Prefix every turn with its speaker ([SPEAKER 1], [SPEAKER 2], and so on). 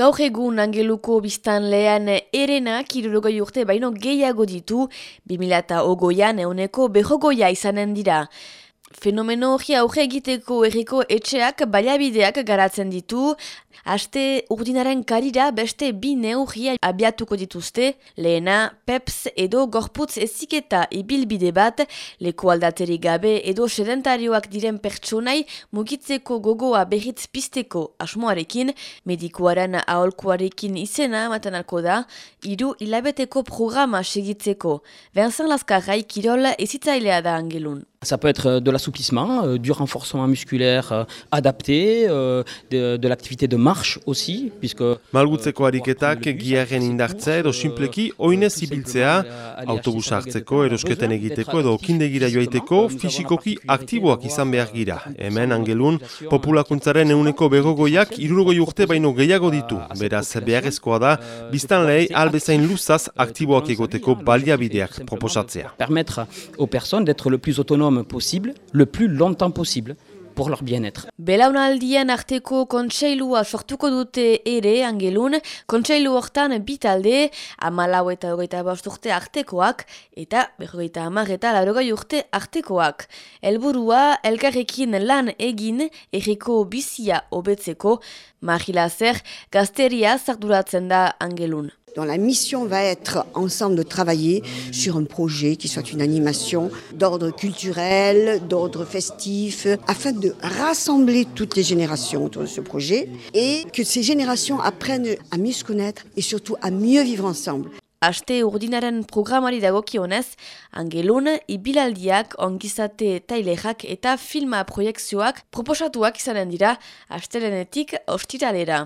[SPEAKER 1] Gaur egun angeluko biztan lehen erena kirurogoi urte baino gehiago ditu, 2008an euneko behogoia izanen dira. Fenomeno hori auge egiteko erriko etxeak baliabideak garatzen ditu, haste urdinaren karira beste bi neurria abiatuko dituzte, lehena PEPS edo gorputz eziketa ibilbide bat, leku aldateri gabe edo sedentarioak diren pertsonai mugitzeko gogoa berriz pisteko asmoarekin, medikuaren aholkuarekin izena matanalko da, iru hilabeteko programa segitzeko. Vincent Laskarrai kirol ezitzailea da angelun.
[SPEAKER 2] Ça peut être de l'assouplissement, euh, du renforcement musculaire euh, adapté, euh, de, de l'activité de marche aussi, puisque...
[SPEAKER 3] Malgutzeko ariketak giaren indartzea edo simpleki oinez ibiltzea, autobus hartzeko, erosketen egiteko edo kindegira joaiteko fisikoki aktiboak izan behar gira. Hemen angelun, populakuntzaren euneko begogoiak irurogoi urte baino gehiago ditu. Beraz, beharrezkoa da, biztan lehi albezain luzaz aktiboak egoteko baliabideak proposatzea.
[SPEAKER 2] Permettre aux personnes d'être le plus autonome possible, le plus longtemps possible, pour leur bien-être.
[SPEAKER 1] Belaunaldien arteko kontseilua sortuko dute ere angelun, kontseilu hortan bitalde, amalau eta hogeita bost urte artekoak, eta berrogeita hamar eta laurogoi urte artekoak. Helburua elkarrekin lan egin erriko bizia hobetzeko, Marila Zer gazteria zarduratzen da angelun.
[SPEAKER 4] Dont la mission va être ensemble de travailler sur un projet qui soit une animation d'ordre culturel, d'ordre festif, afin de rassembler toutes les générations autour de ce projet et que ces générations apprennent à mieux se connaître et surtout à mieux vivre ensemble.
[SPEAKER 1] Filma dira.